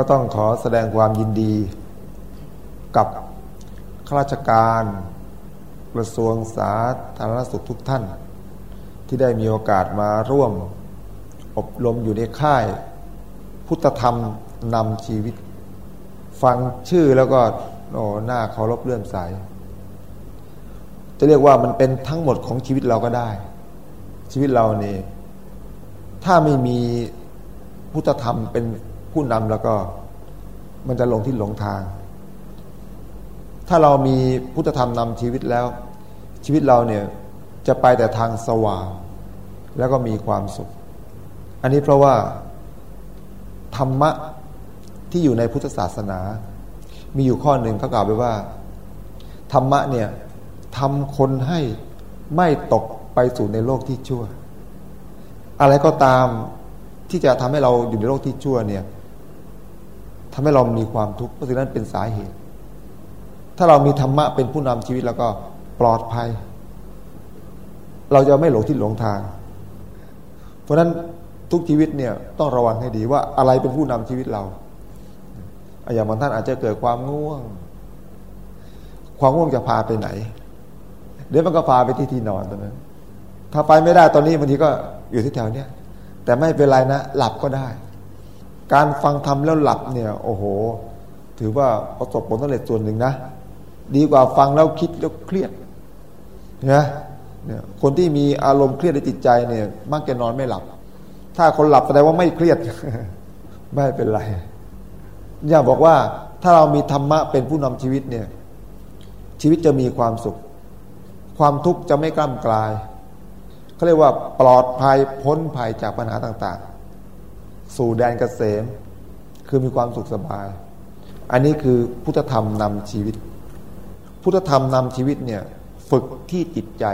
ก็ต้องขอแสดงความยินดี กับข้าราชการกระทรวงสาธารณสุขทุกท่าน ที่ได้มีโอกาสมาร่วม อบรมอยู่ในค่าย พุทธธรรมนำชีวิต ฟังชื่อแล้วก็โอ้หน้าเคารพเลื่อมใสจะเรียกว่ามันเป็นทั้งหมดของชีวิตเราก็ได้ ชีวิตเรานี่ถ้าไม่มีพุทธธรรมเป็น ผู้นำแล้วก็มันจะลงที่หลงทาง ถ้าเรามีพุทธธรรมนำชีวิตแล้ว ชีวิตเราเนี่ยจะไปแต่ทางสว่าง แล้วก็มีความสุข อันนี้เพราะว่า ธรรมะที่อยู่ในพุทธศาสนา มีอยู่ข้อหนึ่งเขากล่าวไว้ว่า ธรรมะเนี่ยทำคนให้ไม่ตกไปสู่ในโลกที่ชั่ว อะไรก็ตามที่จะทำให้เราอยู่ในโลกที่ชั่วเนี่ย ทำให้เรามีความทุกข์เพราะฉะนั้นเป็นสาเหตุ ถ้าเรามีธรรมะเป็นผู้นำชีวิตแล้วก็ปลอดภัย เราจะไม่หลงที่หลงทาง เพราะฉะนั้นทุกชีวิตเนี่ยต้องระวังให้ดีว่าอะไรเป็นผู้นำชีวิตเราอย่างบางท่านอาจจะเกิดความง่วง ความง่วงจะพาไปไหน เดี๋ยวมันก็พาไปที่ที่นอนตรงนั้น ถ้าไปไม่ได้ตอนนี้บางทีก็อยู่ที่แถวเนี้ยแต่ไม่เป็นไรนะ หลับก็ได้ การฟังธรรมแล้วหลับเนี่ย โอ้โห ถือว่าประสบผลสำเร็จส่วนหนึ่งนะ ดีกว่าฟังแล้วคิดแล้วเครียดนะเนี่ยคนที่มีอารมณ์เครียดในจิตใจเนี่ย มักจะนอนไม่หลับ ถ้าคนหลับแสดงว่าไม่เครียด ไม่เป็นไรอย่าบอกว่าถ้าเรามีธรรมะเป็นผู้นำชีวิตเนี่ย ชีวิตจะมีความสุข ความทุกข์จะไม่กล้ำกลายเขาเรียกว่าปลอดภัยพ้นภัยจากปัญหาต่าง สู่แดนเกษม คือมีความสุขสบาย อันนี้คือพุทธธรรมนำชีวิต พุทธธรรมนำชีวิตเนี่ยฝึกที่จิตใจ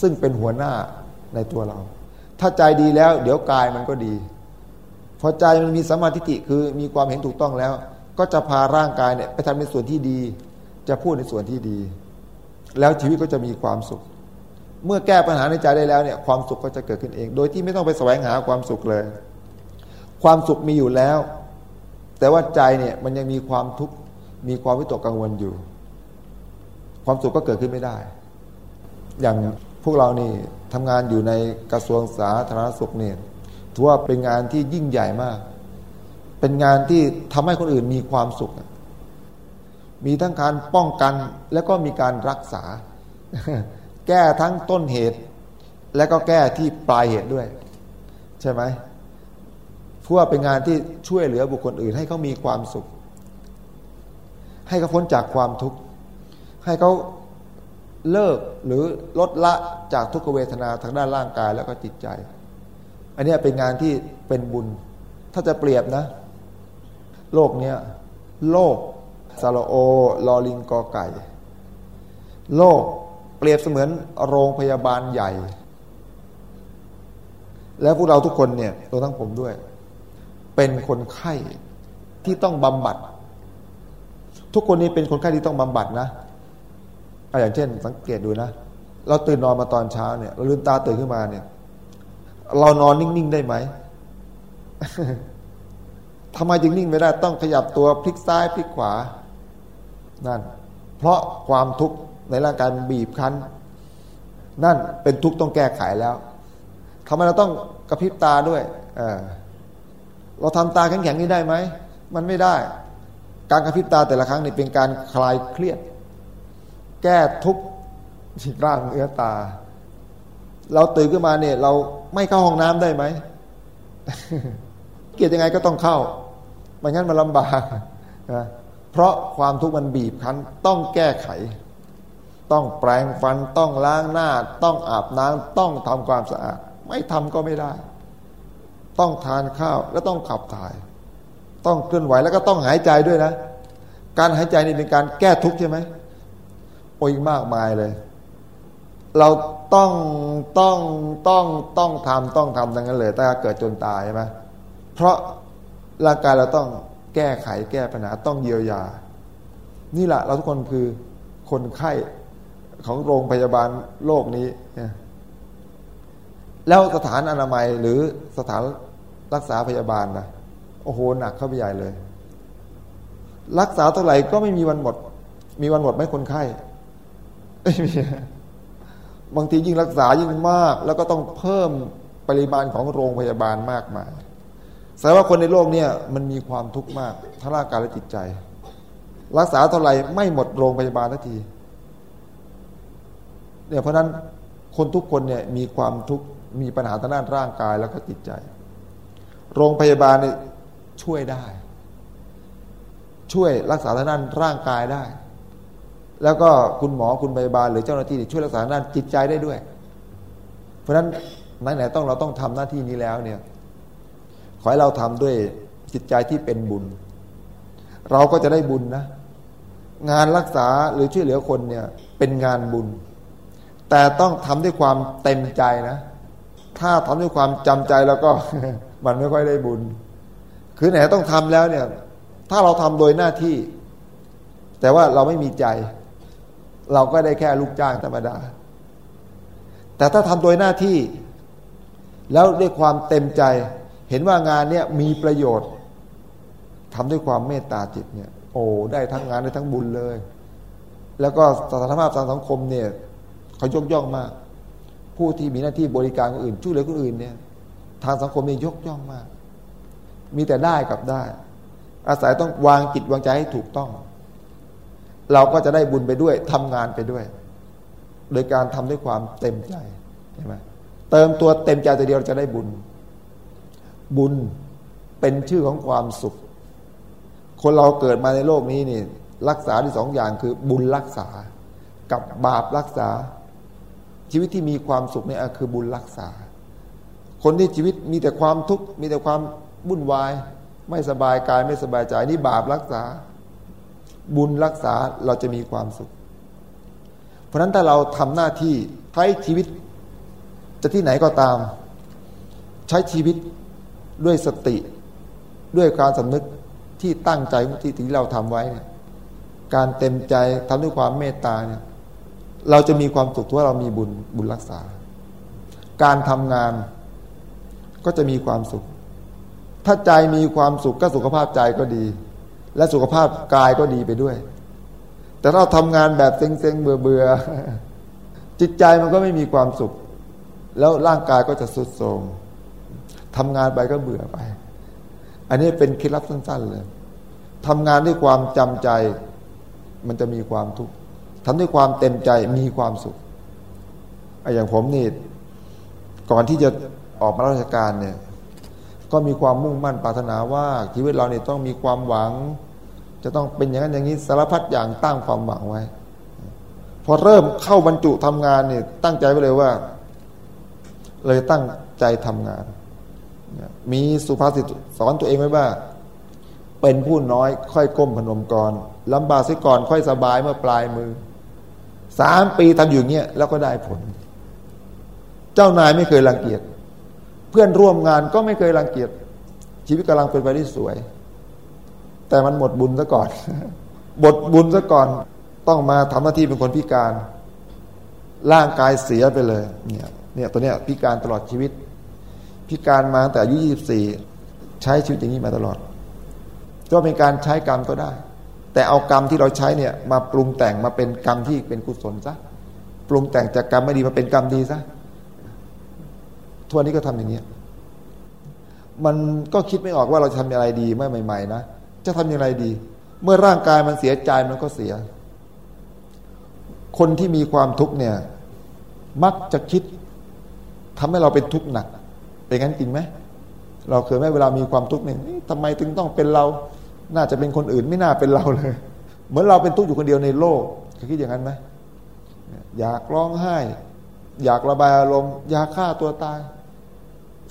ซึ่งเป็นหัวหน้าในตัวเรา ถ้าใจดีแล้ว เดี๋ยวกายมันก็ดี พอใจมันมีสมาธิิคือมีความเห็นถูกต้องแล้ว ก็จะพาร่างกายเนี่ยไปทำในส่วนที่ดี จะพูดในส่วนที่ดี แล้วชีวิตก็จะมีความสุข เมื่อแก้ปัญหาในใจได้แล้วเนี่ยความสุขก็จะเกิดขึ้นเอง โดยที่ไม่ต้องไปแสวงหาความสุขเลย ความสุขมีอยู่แล้ว แต่ว่าใจเนี่ยมันยังมีความทุกข์มีความวิตกกังวลอยู่ ความสุขก็เกิดขึ้นไม่ได้ อย่างพวกเรานี่ทำงานอยู่ในกระทรวงสาธารณสุขเนี่ยถือว่าเป็นงานที่ยิ่งใหญ่มาก เป็นงานที่ทำให้คนอื่นมีความสุข มีทั้งการป้องกันแล้วก็มีการรักษา แก้ทั้งต้นเหตุ และก็แก้ที่ปลายเหตุด้วย ใช่ไหม เพื่อเป็นงานที่ช่วยเหลือบุคคลอื่น ให้เขามีความสุข ให้เขาพ้นจากความทุกข์ให้เขาเลิกหรือลดละจากทุกขเวทนาทางด้านร่างกายแล้วก็จิตใจ อันนี้เป็นงานที่เป็นบุญ ถ้าจะเปรียบนะ โลกเนี้ยโลกซาโลโอลอลิงกอไก่ โลกเปรียบเสมือนโรงพยาบาลใหญ่ แล้วพวกเราทุกคนเนี่ยตัวทั้งผมด้วย เป็นคนไข้ที่ต้องบำบัด ทุกคนนี้เป็นคนไข้ที่ต้องบำบัดนะอย่างเช่น สังเกตดูนะ เราตื่นนอนมาตอนเช้าเนี่ยเราลืมตาตื่นขึ้นมาเนี่ย เรานอนนิ่งๆได้ไหมทำไมจึงนิ่งไม่ได้ต้องขยับตัวพลิกซ้ายพลิกขวา นั่น เพราะความทุกข์ในร่างกายบีบคั้น นั่นเป็นทุกข์ต้องแก้ไขแล้วทำไมเราต้องกระพริบตาด้วย เออ เราทำตาแข็งๆนี้ได้ไหม มันไม่ได้ การกระพริบตาแต่ละครั้งนี่เป็นการคลายเครียด แก้ทุกข์ที่ร่างเอื้อตา เราตื่นขึ้นมาเนี่ย เราไม่เข้าห้องน้ำได้ไหม เกียดยังไงก็ต้องเข้าไม่งั้นมันลำบากนะเพราะความทุกข์มันบีบคั้นต้องแก้ไข ต้องแปรงฟันต้องล้างหน้า ต้องอาบน้ำต้องทำความสะอาด ไม่ทำก็ไม่ได้ ต้องทานข้าวและต้องขับถ่าย ต้องเคลื่อนไหวแล้วก็ต้องหายใจด้วยนะ การหายใจนี่เป็นการแก้ทุกข์ใช่ไหมโอ้ยมากมายเลย เราต้องต้องต้องต้องทำต้องทำดังนั้นเลยถ้าเกิดจนตายใช่ไหมเพราะร่างกายเราต้องแก้ไขแก้ปัญหาต้องเยียวยา นี่แหละเราทุกคนคือคนไข้ของโรงพยาบาลโลกนี้ แล้วสถานอนามัยหรือสถานรักษาพยาบาลนะโอ้โหหนักเข้าไปใหญ่เลย รักษาเท่าไหร่ก็ไม่มีวันหมด มีวันหมดไหมคนไข้ไม่มีบางทียิ่งรักษายิ่งมาก แล้วก็ต้องเพิ่มปริมาณของโรงพยาบาลมากมายแสดงว่าคนในโลกเนี่ยมันมีความทุกข์มากทั้งร่างกายและจิตใจ รักษาเท่าไหร่ไม่หมดโรงพยาบาลทันทีเนี่ยเพราะนั้นคนทุกคนเนี่ยมีความทุกข์ มีปัญหาทางด้านร่างกายแล้วก็จิตใจ โรงพยาบาลเนี่ยช่วยได้ ช่วยรักษาทางด้านร่างกายได้ แล้วก็คุณหมอคุณพยาบาลหรือเจ้าหน้าที่ช่วยรักษาด้านจิตใจได้ด้วย เพราะฉะนั้นไหนๆต้องเราต้องทำหน้าที่นี้แล้วเนี่ยขอให้เราทำด้วยจิตใจที่เป็นบุญ เราก็จะได้บุญนะ งานรักษาหรือช่วยเหลือคนเนี่ยเป็นงานบุญ แต่ต้องทำด้วยความเต็มใจนะ ถ้าทำด้วยความจำใจแล้วก็มันไม่ค่อยได้บุญ คือไหนต้องทำแล้วเนี่ย ถ้าเราทำโดยหน้าที่ แต่ว่าเราไม่มีใจ เราก็ได้แค่ลูกจ้างธรรมดา แต่ถ้าทำโดยหน้าที่ แล้วด้วยความเต็มใจ เห็นว่างานเนี่ยมีประโยชน์ทำด้วยความเมตตาจิตเนี่ย โอ้ได้ทั้งงานได้ทั้งบุญเลย แล้วก็สถานภาพสังคมเนี่ยเขายกย่องมาก ผู้ที่มีหน้าที่บริการคนอื่นช่วยเหลือคนอื่นเนี่ยทางสังคมเนี่ยยกย่องมาก มีแต่ได้กับได้ อาศัยต้องวางจิตวางใจให้ถูกต้อง เราก็จะได้บุญไปด้วยทำงานไปด้วย โดยการทำด้วยความเต็มใจใช่ไหมเติมตัวเต็มใจตัวเดียวจะได้บุญ บุญเป็นชื่อของความสุข คนเราเกิดมาในโลกนี้นี่รักษาที่สองอย่างคือบุญรักษา กับบาปรักษา ชีวิตที่มีความสุขเนี่ยคือบุญรักษา คนที่ชีวิตมีแต่ความทุกข์มีแต่ความวุ่นวาย ไม่สบายกายไม่สบายใจนี่บาปรักษา บุญรักษาเราจะมีความสุข เพราะฉะนั้นถ้าเราทำหน้าที่ใช้ชีวิตจะที่ไหนก็ตาม ใช้ชีวิตด้วยสติ ด้วยการสำนึกที่ตั้งใจที่ที่เราทำไว้เนี่ยการเต็มใจทำด้วยความเมตตาเนี่ย เราจะมีความสุขว่าเรามีบุญบุญรักษา การทำงานก็จะมีความสุข ถ้าใจมีความสุขก็สุขภาพใจก็ดี และสุขภาพกายก็ดีไปด้วย แต่เราทำงานแบบเซ็งๆเบื่อๆจิตใจมันก็ไม่มีความสุข แล้วร่างกายก็จะสุดโทรมทำงานไปก็เบื่อไป อันนี้เป็นเคล็ดลับสั้น ๆ เลยทำงานด้วยความจำใจ มันจะมีความทุกข์ ทำด้วยความเต็มใจมีความสุขออย่างผมนี่ก่อนที่จะออกมาราชการเนี่ย ก็มีความมุ่งมั่นปรารถนาว่าชีวิตเราเนี่ยต้องมีความหวัง จะต้องเป็นอย่างนั้นอย่างนี้สารพัดอย่างตั้งความหวังไว้ พอเริ่มเข้าบรรจุทำงานเนี่ยตั้งใจไว้เลยว่า เลยตั้งใจทำงาน มีสุภาษิตสอนตัวเองไว้ว่า เป็นผู้น้อยค่อยก้มพนมกรลำบากซิก่อนค่อยสบายเมื่อปลายมือ สามปีทำอยู่เงี้ยแล้วก็ได้ผล เจ้านายไม่เคยรังเกียจเพื่อนร่วมงานก็ไม่เคยรังเกียจชีวิตกำลังเป็นไปได้สวย แต่มันหมดบุญซะก่อนบทบุญซะก่อนต้องมาทำหน้าที่เป็นคนพิการ ร่างกายเสียไปเลย เนี่ย เนี่ยตัวเนี้ยพิการตลอดชีวิต พิการมาแต่อายุ24ใช้ชีวิตอย่างนี้มาตลอด ก็เป็นการใช้กรรมก็ได้ แต่เอากรรมที่เราใช้เนี่ยมาปรุงแต่งมาเป็นกรรมที่เป็นกุศลซะปรุงแต่งจากกรรมไม่ดีมาเป็นกรรมดีซะทั่วนี้ก็ทำอย่างนี้มันก็คิดไม่ออกว่าเราจะทำอะไรดีเมื่อใหม่ ๆ นะจะทำอย่างไรดี เมื่อร่างกายมันเสียใจมันก็เสีย คนที่มีความทุกข์เนี่ย มักจะคิดทำให้เราเป็นทุกข์หนักเป็นงั้นจริงไหมเราเคยไหมเวลามีความทุกข์เนี่ยทำไมถึงต้องเป็นเรา น่าจะเป็นคนอื่นไม่น่าเป็นเราเลย เหมือนเราเป็นทุกข์อยู่คนเดียวในโลกเคยคิดอย่างนั้นไหมอยากร้องไห้ อยากระบายอารมณ์อยากฆ่าตัวตาย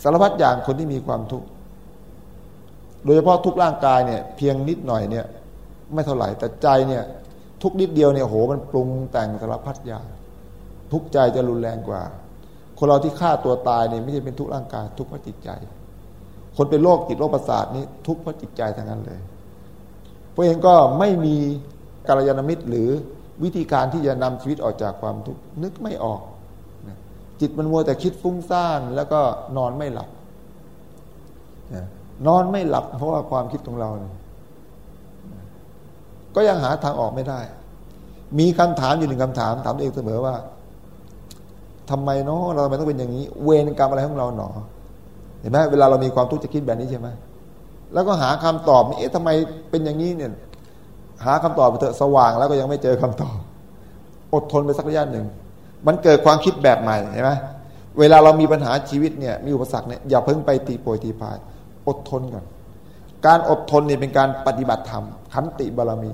สารพัดอย่างคนที่มีความทุกข์โดยเฉพาะทุกร่างกายเนี่ย เพียงนิดหน่อยเนี่ย ไม่เท่าไหร่แต่ใจเนี่ย ทุกนิดเดียวเนี่ยโหมันปรุงแต่งสารพัดอย่างทุกใจจะรุนแรงกว่า คนเราที่ฆ่าตัวตายเนี่ยไม่ใช่เป็นทุกร่างกาย ทุกเพราะจิตใจ คนเป็นโรคจิตโรคประสาทนี้ทุกเพราะจิตใจทั้งนั้นเลย เพราะเองก็ไม่มีกัลยาณมิตรหรือวิธีการที่จะนำชีวิตออกจากความทุกข์นึกไม่ออก จิตมันมัวแต่คิดฟุ้งซ่านแล้วก็นอนไม่หลับ นอนไม่หลับ เพราะว่าความคิดของเราเก็ยังหาทางออกไม่ได้ มีคำถามอยู่หนึ่งคำถาม ถามตัวเองเสมอว่าทำไมเนาะเราทำไมต้องเป็นอย่างนี้ เวรกรรมอะไรของเราหนอ เห็นไหมเวลาเรามีความทุกข์จะคิดแบบนี้ใช่ไหม แล้วก็หาคำตอบเอ๊ะทำไมเป็นอย่างนี้เนี่ยหาคำตอบไปเถอะสว่างแล้วก็ยังไม่เจอคำตอบ อดทนไปสักระยะหนึ่ง มันเกิดความคิดแบบใหม่เห็นไหมเวลาเรามีปัญหาชีวิตเนี่ยมีอุปสรรคเนี่ยอย่าเพิ่งไปตีโปรยตีพาย อดทนก่อนการอดทนเนี่ยเป็นการปฏิบัติธรรมขันติบารมี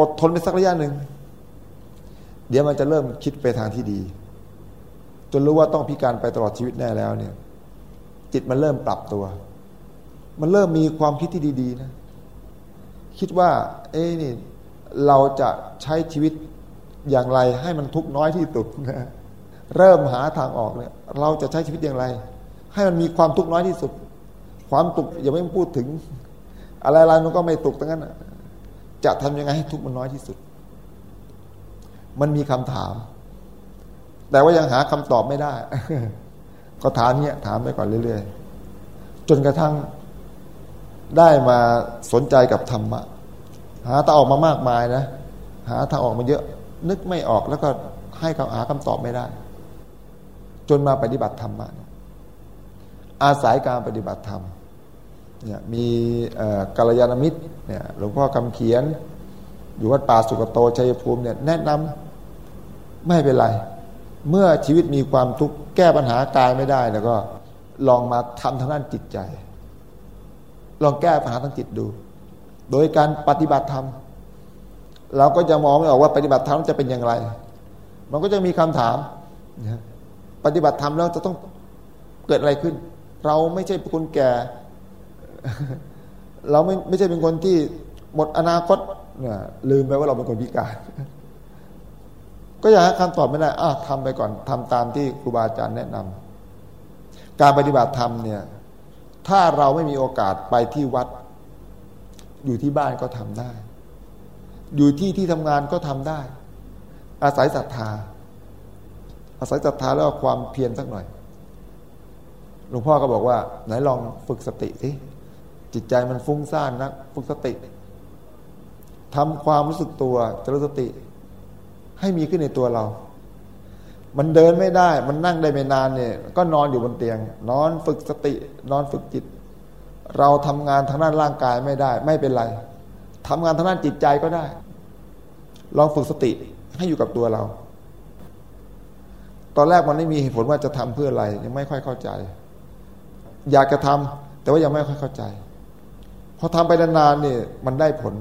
อดทนไปสักระยะหนึ่ง เดี๋ยวมันจะเริ่มคิดไปทางที่ดี จนรู้ว่าต้องพิการไปตลอดชีวิตแน่แล้วเนี่ย จิตมันเริ่มปรับตัว มันเริ่มมีความคิดที่ดี ๆ นะ คิดว่า เอ้นี่ เราจะใช้ชีวิตอย่างไร ให้มันทุกน้อยที่สุดนะเริ่มหาทางออกเนี่ย เราจะใช้ชีวิตอย่างไร ให้มันมีความทุกน้อยที่สุด ความตุกอย่าไม่พูดถึง อะไรๆมันก็ไม่ตุกทั้งนั้นจะทำยังไงให้ทุกมันน้อยที่สุด มันมีคำถาม แต่ว่ายังหาคำตอบไม่ได้ ก็ถามเนี้ยถามไปก่อนเรื่อยๆจนกระทั่ง ได้มาสนใจกับธรรมะ หาตาออกมามากมายนะ หาทางออกมาเยอะ นึกไม่ออกแล้วก็ให้เขาหาคำตอบไม่ได้ จนมาปฏิบัติธรรมะอาศัยการปฏิบัติธรรมเนี่ยมีกัลยาณมิตรเนี่ยหลวงพ่อคำเขียน อยู่วัดป่าสุกโตชัยภูมิเนี่ยแนะนำไม่เป็นไร เมื่อชีวิตมีความทุกข์แก้ปัญหากายไม่ได้ แล้วก็ลองมาทำทางด้านจิตใจ ลองแก้ปัญหาทางจิตดู โดยการปฏิบัติธรรม เราก็จะมองไม่ออกว่าปฏิบัติธรรมจะเป็นอย่างไร มันก็จะมีคำถาม ปฏิบัติธรรมแล้วจะต้องเกิดอะไรขึ้น เราไม่ใช่คนแก่ เราไม่ไม่ใช่เป็นคนที่หมดอนาคตเนี่ยลืมไปว่าเราเป็นคนพิการ ก็อยากให้คำตอบไม่ได้อะทำไปก่อนทำตามที่ครูบาอาจารย์แนะนำการปฏิบัติธรรมเนี่ย ถ้าเราไม่มีโอกาสไปที่วัด อยู่ที่บ้านก็ทำได้ อยู่ที่ที่ทำงานก็ทำได้ อาศัยศรัทธา อาศัยศรัทธาแล้วความเพียรสักหน่อย หลวงพ่อก็บอกว่า ไหนลองฝึกสติสิจิตใจมันฟุ้งซ่านนะฝึกสติทำความรู้สึกตัวจริญสติ ให้มีขึ้นในตัวเรา มันเดินไม่ได้ มันนั่งได้ไม่นานเนี่ย ก็นอนอยู่บนเตียง นอนฝึกสติ นอนฝึกจิต เราทำงานทางด้านร่างกายไม่ได้ ไม่เป็นไรทำงานทางด้านจิตใจก็ได้ ลองฝึกสติให้อยู่กับตัวเรา ตอนแรกมันไม่มีเหตุผลว่าจะทำเพื่ออะไร ยังไม่ค่อยเข้าใจ อยากจะทำแต่ว่ายังไม่ค่อยเข้าใจ พอทำไปนานๆเนี่ยมันได้ผล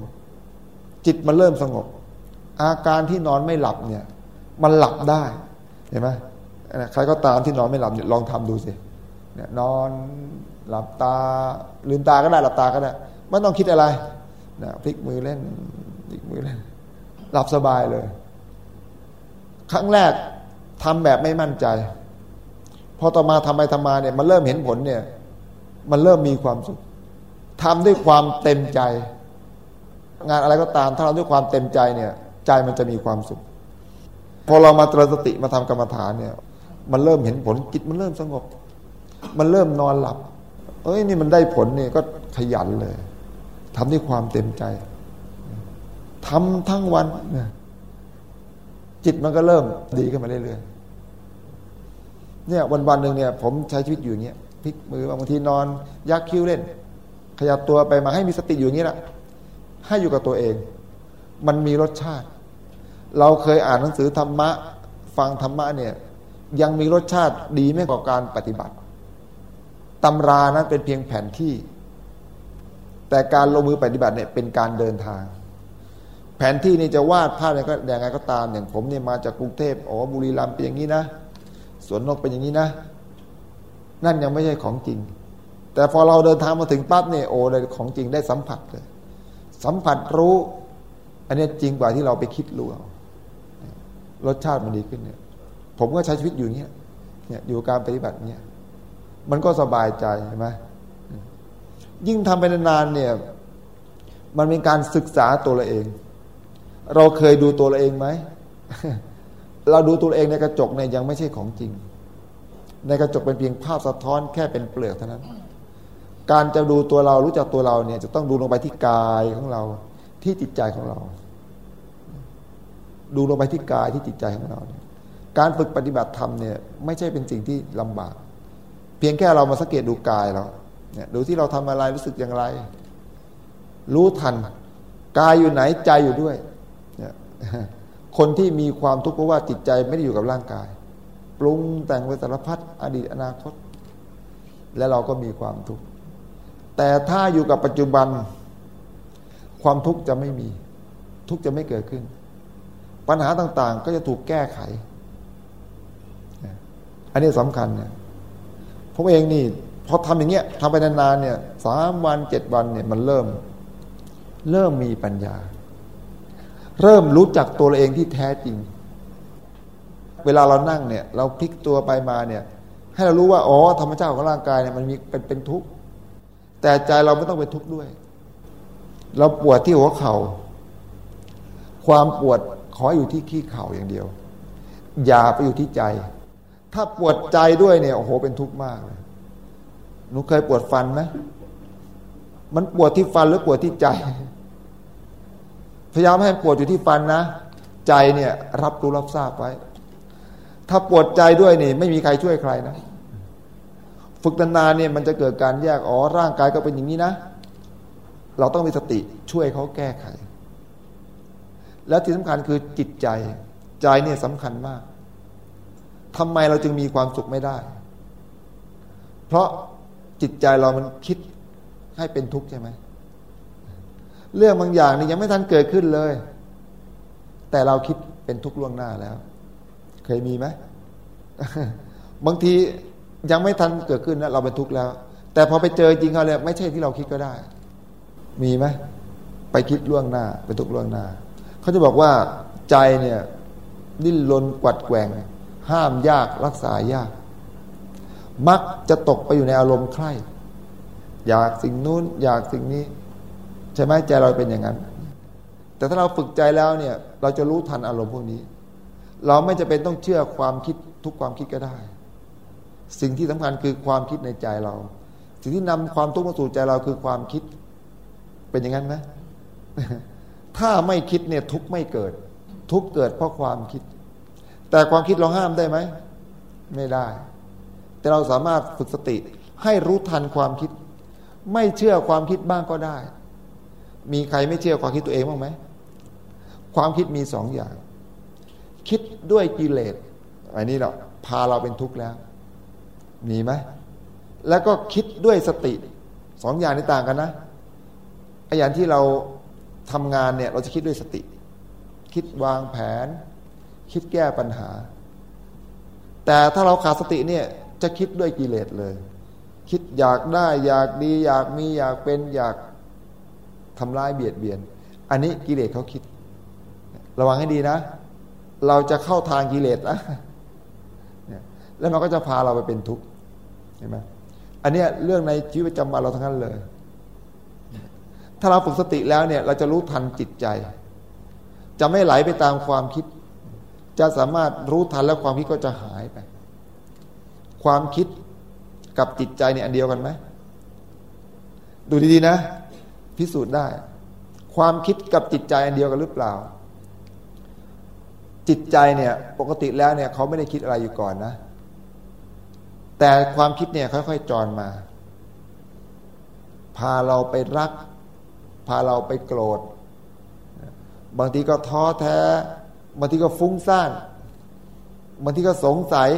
จิตมันเริ่มสงบ อาการที่นอนไม่หลับเนี่ย มันหลับได้ เห็นไหมใครก็ตามที่นอนไม่หลับลองทำดูสิเนี่ยนอนหลับตาลืมตาก็ได้หลับตาก็ได้ไม่ต้องคิดอะไรนะพลิกมือเล่นพลิกมือเล่นหลับสบายเลย ครั้งแรกทำแบบไม่มั่นใจพอต่อมาทำไปทำมาเนี่ยมันเริ่มเห็นผลเนี่ย มันเริ่มมีความสุขทำด้วยความเต็มใจ งานอะไรก็ตาม ถ้าเราด้วยความเต็มใจเนี่ย ใจมันจะมีความสุข พอเรามาตรสติมาทำกรรมฐานเนี่ย มันเริ่มเห็นผลจิตมันเริ่มสงบ มันเริ่มนอนหลับ เอ้ยนี่มันได้ผลเนี่ยก็ขยันเลยทำด้วยความเต็มใจทำทั้งวันเนี่ยจิตมันก็เริ่มดีขึ้นมาเรื่อยๆเนี่ยวันวันหนึ่งเนี่ย ผมใช้ชีวิตอยู่เนี้ยพลิกมือบางทีนอน ยักคิ้วเล่น ขยับตัวไปมาให้มีสติอยู่อย่างนี้แหละให้อยู่กับตัวเอง มันมีรสชาติ เราเคยอ่านหนังสือธรรมะ ฟังธรรมะเนี่ย ยังมีรสชาติดีไม่กว่าการปฏิบัติตำรานั้นเป็นเพียงแผนที่ แต่การลงมือปฏิบัติเนี่ยเป็นการเดินทาง แผนที่นี่จะวาดภาพอะไรก็อย่างไรก็ตามอย่างผมเนี่ยมาจากกรุงเทพอ๋อบุรีรัมย์เป็นอย่างนี้นะสวนนกเป็นอย่างนี้นะ นั่นยังไม่ใช่ของจริง แต่พอเราเดินทางมาถึงปั๊บเนี่ยโอ้ได้ของจริงได้สัมผัสเลย สัมผัสรู้ อันนี้จริงกว่าที่เราไปคิดรู้เอา รสชาติมันดีขึ้นเนี่ย ผมก็ใช้ชีวิตอยู่เนี้ยเนี่ยอยู่การปฏิบัติเนี่ยมันก็สบายใจใช่ไหมยิ่งทำไปนานๆเนี่ย มันเป็นการศึกษาตัวเราเอง เราเคยดูตัวเราเองไหมเราดูตัวเองในกระจกเนี่ยยังไม่ใช่ของจริง ในกระจกเป็นเพียงภาพสะท้อนแค่เป็นเปลือกเท่านั้น การจะดูตัวเรารู้จักตัวเราเนี่ย จะต้องดูลงไปที่กายของเรา ที่จิตใจของเรา ดูลงไปที่กายที่จิตใจของเรา การฝึกปฏิบัติธรรมเนี่ยไม่ใช่เป็นสิ่งที่ลำบาก เพียงแค่เรามาสังเกตดูกายเราเนี่ยดูที่เราทำอะไรรู้สึกอย่างไร รู้ทันกายอยู่ไหนใจอยู่ด้วยเนี่ยคนที่มีความทุกข์เพราะว่าจิตใจไม่ได้อยู่กับร่างกาย ปรุงแต่งไปสารพัดอดีตอนาคต และเราก็มีความทุกข์แต่ถ้าอยู่กับปัจจุบัน ความทุกข์จะไม่มี ทุกข์จะไม่เกิดขึ้น ปัญหาต่าง ๆ ก็จะถูกแก้ไข อันนี้สำคัญเนี่ยผมเองนี่พอทำอย่างเงี้ยทำไปนานๆเนี่ยสามวันเจ็ดวันเนี่ยมันเริ่ม เริ่มมีปัญญา เริ่มรู้จักตัวเองที่แท้จริง เวลาเรานั่งเนี่ย เราพลิกตัวไปมาเนี่ย ให้เรารู้ว่าอ๋อธรรมชาติของร่างกายเนี่ยมันมีเป็นเป็นทุกข์แต่ใจเราไม่ต้องไปทุกข์ด้วย เราปวดที่หัวเขา่าความปวด ขออยู่ที่ขี้เข่าอย่างเดียว อย่าไปอยู่ที่ใจ ถ้าปวดใจด้วยเนี่ยโอ้โหเป็นทุกข์มากเลยหนูเคยปวดฟันไหมมันปวดที่ฟันหรือปวดที่ใจ พยายามให้ปวดอยู่ที่ฟันนะ ใจเนี่ย รับรู้รับทราบไว้ ถ้าปวดใจด้วยนี่ ไม่มีใครช่วยใครนะฝึกนานๆเนี่ยมันจะเกิดการแยกอ๋อร่างกายก็เป็นอย่างนี้นะ เราต้องมีสติช่วยเขาแก้ไข แล้วที่สำคัญคือจิตใจ ใจเนี่ยสำคัญมากทำไมเราจึงมีความสุขไม่ได้ เพราะจิตใจเรามันคิดให้เป็นทุกข์ใช่ไหมเรื่องบางอย่างนี่ยังไม่ทันเกิดขึ้นเลย แต่เราคิดเป็นทุกข์ล่วงหน้าแล้ว เคยมีไหมบางทียังไม่ทันเกิดขึ้นนะเราเป็นทุกข์แล้ว แต่พอไปเจอจริงเขาเลยไม่ใช่ที่เราคิดก็ได้ มีไหมไปคิดล่วงหน้า เป็นทุกข์ล่วงหน้า เขาจะบอกว่าใจเนี่ยดิ้นรนกวัดแกงห้ามยากรักษายาก มักจะตกไปอยู่ในอารมณ์ใคร่อยากสิ่งนู้น อยากสิ่งนี้ ใช่ไหมใจเราเป็นอย่างนั้น แต่ถ้าเราฝึกใจแล้วเนี่ย เราจะรู้ทันอารมณ์พวกนี้ เราไม่จะเป็นต้องเชื่อความคิดทุกความคิดก็ได้ สิ่งที่สำคัญคือความคิดในใจเรา สิ่งที่นำความทุกข์มาสู่ใจเราคือความคิด เป็นอย่างนั้นไหม ถ้าไม่คิดเนี่ยทุกข์ไม่เกิด ทุกข์เกิดเพราะความคิด แต่ความคิดเราห้ามได้ไหม ไม่ได้ แต่เราสามารถฝึกสติ ให้รู้ทันความคิด ไม่เชื่อความคิดบ้างก็ได้ มีใครไม่เชื่อความคิดตัวเองบ้างไหมความคิดมีสองอย่าง คิดด้วยกิเลสอันนี้เราพาเราเป็นทุกข์แล้ว มีไหมแล้วก็คิดด้วยสติสองอย่างนี้ต่างกันนะไอ้อย่างที่เรา ทำงานเนี่ยเราจะคิดด้วยสติ คิดวางแผน คิดแก้ปัญหา แต่ถ้าเราขาดสติเนี่ยจะคิดด้วยกิเลสเลย คิดอยากได้อยากดี อยากมีอยากเป็นอยากทำร้ายเบียดเบียน อันนี้กิเลสเขาคิด ระวังให้ดีนะ เราจะเข้าทางกิเลสนะแล้วมันก็จะพาเราไปเป็นทุกข์เห็นไหมอันนี้เรื่องในชีวิตประจำวันเราทั้งนั้นเลย ถ้าเราฝึกสติแล้วเนี่ย เราจะรู้ทันจิตใจ จะไม่ไหลไปตามความคิด จะสามารถรู้ทันแล้วความคิดก็จะหายไป ความคิดกับจิตใจเนี่ยอันเดียวกันไหมดูดีๆนะ พิสูจน์ได้ ความคิดกับจิตใจอันเดียวกันหรือเปล่า จิตใจเนี่ย ปกติแล้วเนี่ยเขาไม่ได้คิดอะไรอยู่ก่อนนะ แต่ความคิดเนี่ยค่อยๆจรมา พาเราไปรัก พาเราไปโกรธ บางทีก็ท้อแท้ บางทีก็ฟุ้งซ่านบางทีก็สงสัย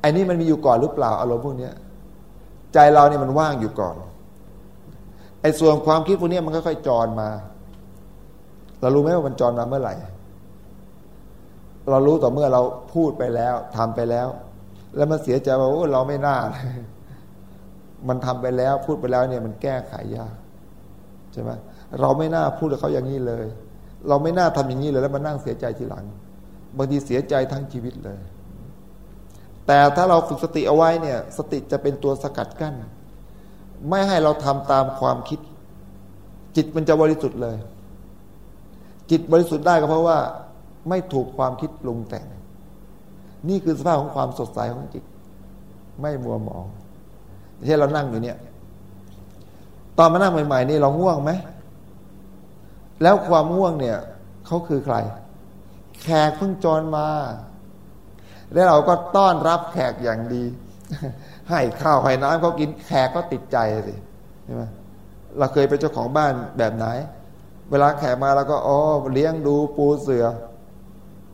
ไอ้นี่มันมีอยู่ก่อนหรือเปล่าอารมณ์พวกนี้ใจเราเนี่ยมันว่างอยู่ก่อนไอ้ส่วนความคิดพวกนี้มันค่อยๆจรมา เรารู้ไหมว่ามันจรมาเมื่อไหร่ เรารู้ต่อเมื่อเราพูดไปแล้วทำไปแล้ว แล้วมันเสียใจว่าโอ้เราไม่น่า มันทำไปแล้ว พูดไปแล้วเนี่ยมันแก้ไขยาก ใช่ไหมเราไม่น่าพูดกับเขาอย่างนี้เลย เราไม่น่าทำอย่างนี้เลยแล้วมานั่งเสียใจทีหลัง บางทีเสียใจทั้งชีวิตเลย แต่ถ้าเราฝึกสติเอาไว้เนี่ย สติจะเป็นตัวสกัดกั้น ไม่ให้เราทำตามความคิด จิตมันจะบริสุทธิ์เลย จิตบริสุทธิ์ได้ก็เพราะว่า ไม่ถูกความคิดปรุงแต่ง นี่คือสภาพของความสดใสของจิต ไม่มัวหมองเช่นเรานั่งอยู่เนี่ย ตอนมานั่งใหม่ ๆ นี่เราง่วงไหมแล้วความง่วงเนี่ยเขาคือใคร แขกเพิ่งจรมา แล้วเราก็ต้อนรับแขกอย่างดี ให้ข้าวให้น้ำเขากินแขกก็ติดใจสิใช่ไหมเราเคยเป็นเจ้าของบ้านแบบไหน เวลาแขกมาเราก็อ๋อเลี้ยงดูปูเสือ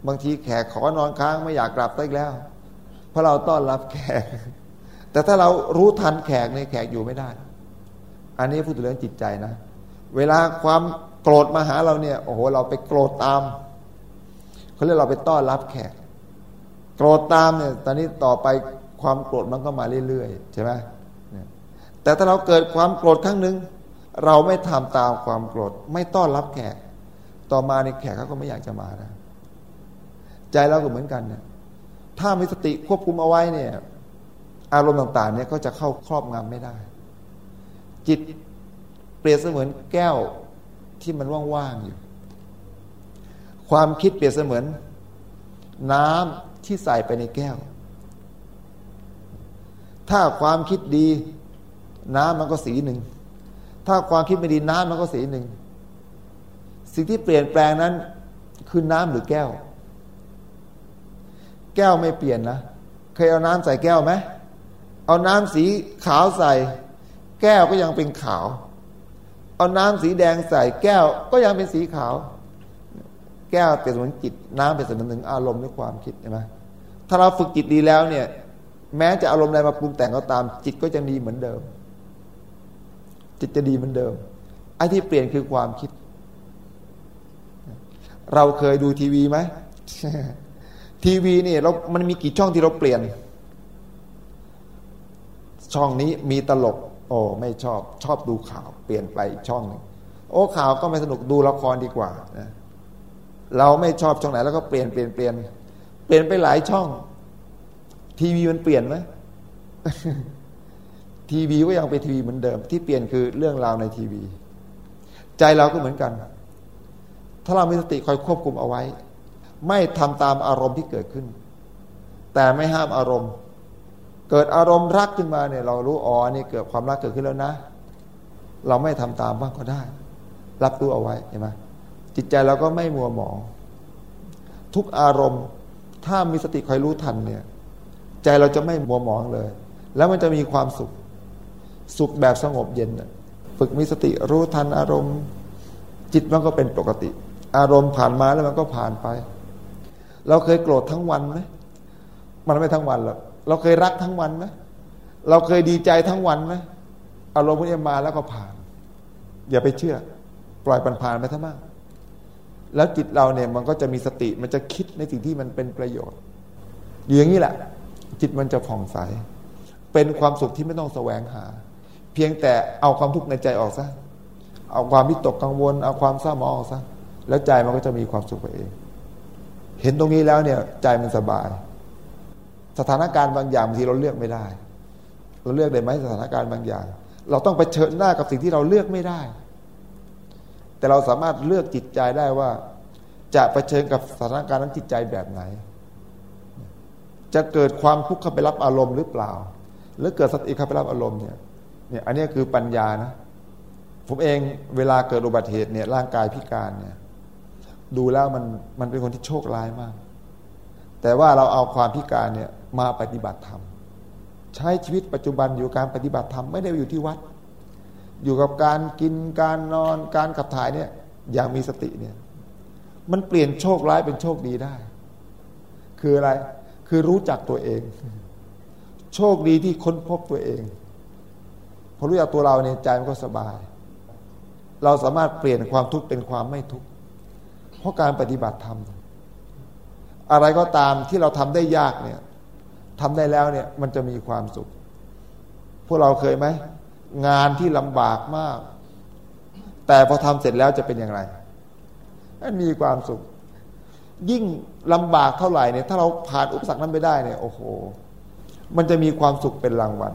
บางทีแขกขอนอนค้างไม่อยากกลับอีกแล้ว เพราะเราต้อนรับแขก แต่ถ้าเรารู้ทันแขกในแขกอยู่ไม่ได้ อันนี้พูดถึงเรื่องจิตใจนะ เวลาความโกรธมาหาเราเนี่ยโอ้โหเราไปโกรธตามเขาเรียกเราไปต้อนรับแขกโกรธตามเนี่ยตอนนี้ต่อไปความโกรธมันก็มาเรื่อยๆใช่ไหมแต่ถ้าเราเกิดความโกรธครั้งหนึ่งเราไม่ทำตามความโกรธ ไม่ต้อนรับแขก ต่อมาในแขกเขาก็ไม่อยากจะมานะใจเราก็เหมือนกันเนี่ยถ้ามีสติควบคุมเอาไว้เนี่ย อารมณ์ต่างๆเนี่ยก็จะเข้าครอบงำไม่ได้ จิตเปรียบเสมือนแก้วที่มันว่างๆอยู่ ความคิดเปรียบเสมือน น้ำที่ใส่ไปในแก้ว ถ้าความคิดดี น้ำมันก็สีหนึ่ง ถ้าความคิดไม่ดีน้ำมันก็สีหนึ่ง สิ่งที่เปลี่ยนแปลงนั้น คือน้ำหรือแก้ว แก้วไม่เปลี่ยนนะ เคยเอาน้ำใส่แก้วไหมเอาน้ำสีขาวใส่ แก้วก็ยังเป็นขาว เอาน้ำสีแดงใส่แก้วก็ยังเป็นสีขาว แก้วเป็นสมนจิต น้ำเป็นสมนถึงอารมณ์และความคิดใช่ไหมถ้าเราฝึกจิตดีแล้วเนี่ย แม้จะอารมณ์ใดมาปรุงแต่งก็ตาม จิตก็จะดีเหมือนเดิม จิตจะดีเหมือนเดิมไอ้ที่เปลี่ยนคือความคิด เราเคยดูทีวีไหมทีวีนี่เรา มันมีกี่ช่องที่เราเปลี่ยน ช่องนี้มีตลก โอ้ไม่ชอบชอบดูข่าวเปลี่ยนไปช่องหนึ่งโอ้ข่าวก็ไม่สนุกดูละครดีกว่านะเราไม่ชอบช่องไหนแล้วก็เปลี่ยนเปลี่ยนเปลี่ยนเปลี่ยนไปหลายช่อง ทีวีมันเปลี่ยนไหมทีวีก็ยังเป็นทีวีเหมือนเดิม ที่เปลี่ยนคือเรื่องราวในทีวี ใจเราก็เหมือนกัน ถ้าเรามีสติคอยควบคุมเอาไว้ ไม่ทำตามอารมณ์ที่เกิดขึ้น แต่ไม่ห้ามอารมณ์ เกิดอารมณ์รักขึ้นมาเนี่ย เรารู้อ๋อนี่เกิดความรักเกิดขึ้นแล้วนะ เราไม่ทำตามบ้างก็ได้ รับรู้เอาไว้เห็นไหมจิตใจเราก็ไม่มัวหมองทุกอารมณ์ถ้ามีสติคอยรู้ทันเนี่ย ใจเราจะไม่มัวหมองเลย แล้วมันจะมีความสุข สุขแบบสงบเย็นฝึกมีสติรู้ทันอารมณ์ จิตมันก็เป็นปกติ อารมณ์ผ่านมาแล้วมันก็ผ่านไป เราเคยโกรธทั้งวันไหมมันไม่ทั้งวันหรอก เราเคยรักทั้งวันไหมเราเคยดีใจทั้งวันไหมอารมณ์พวกนี้มาแล้วก็ผ่าน อย่าไปเชื่อ ปล่อยผ่านไปทั้งมากแล้วจิตเราเนี่ยมันก็จะมีสติมันจะคิดในสิ่งที่มันเป็นประโยชน์อยู่อย่างนี้แหละ จิตมันจะผ่องใส เป็นความสุขที่ไม่ต้องแสวงหา เพียงแต่เอาความทุกข์ในใจออกซะเอาความวิตกกังวล เอาความเศร้าหมองออกซะแล้วใจมันก็จะมีความสุขไปเอง เห็นตรงนี้แล้วเนี่ย ใจมันสบาย สถานการณ์บางอย่างบางทีเราเลือกไม่ได้ เราเลือกได้ไหมสถานการณ์บางอย่าง เราต้องไปเชิญหน้ากับสิ่งที่เราเลือกไม่ได้ แต่เราสามารถเลือกจิตใจได้ว่า จะไปเชิญกับสถานการณ์นั้นจิตใจแบบไหน จะเกิดความทุกข์เข้าไปรับอารมณ์หรือเปล่า หรือเกิดสติเข้าไปรับอารมณ์เนี่ยเนี่ยอันนี้คือปัญญานะ ผมเองเวลาเกิดอุบัติเหตุเนี่ยร่างกายพิการเนี่ย ดูแล้วมันมันเป็นคนที่โชคร้ายมาก แต่ว่าเราเอาความพิการเนี่ย มาปฏิบัติธรรม ใช้ชีวิตปัจจุบันอยู่การปฏิบัติธรรมไม่ได้อยู่ที่วัด อยู่กับการกินการนอนการขับถ่ายเนี่ยอย่างมีสติเนี่ยมันเปลี่ยนโชคร้ายเป็นโชคดีได้ คืออะไรคือรู้จักตัวเอง โชคดีที่ค้นพบตัวเองพอรู้จักตัวเราเนี่ยใจมันก็สบาย เราสามารถเปลี่ยนความทุกข์เป็นความไม่ทุกข์เพราะการปฏิบัติธรรมอะไรก็ตามที่เราทำได้ยากเนี่ย ทำได้แล้วเนี่ยมันจะมีความสุข พวกเราเคยไหม งานที่ลำบากมาก แต่พอทำเสร็จแล้วจะเป็นอย่างไรมันมีความสุข ยิ่งลำบากเท่าไหร่เนี่ย ถ้าเราผ่านอุปสรรคนั้นไปได้เนี่ย โอ้โห มันจะมีความสุขเป็นรางวัล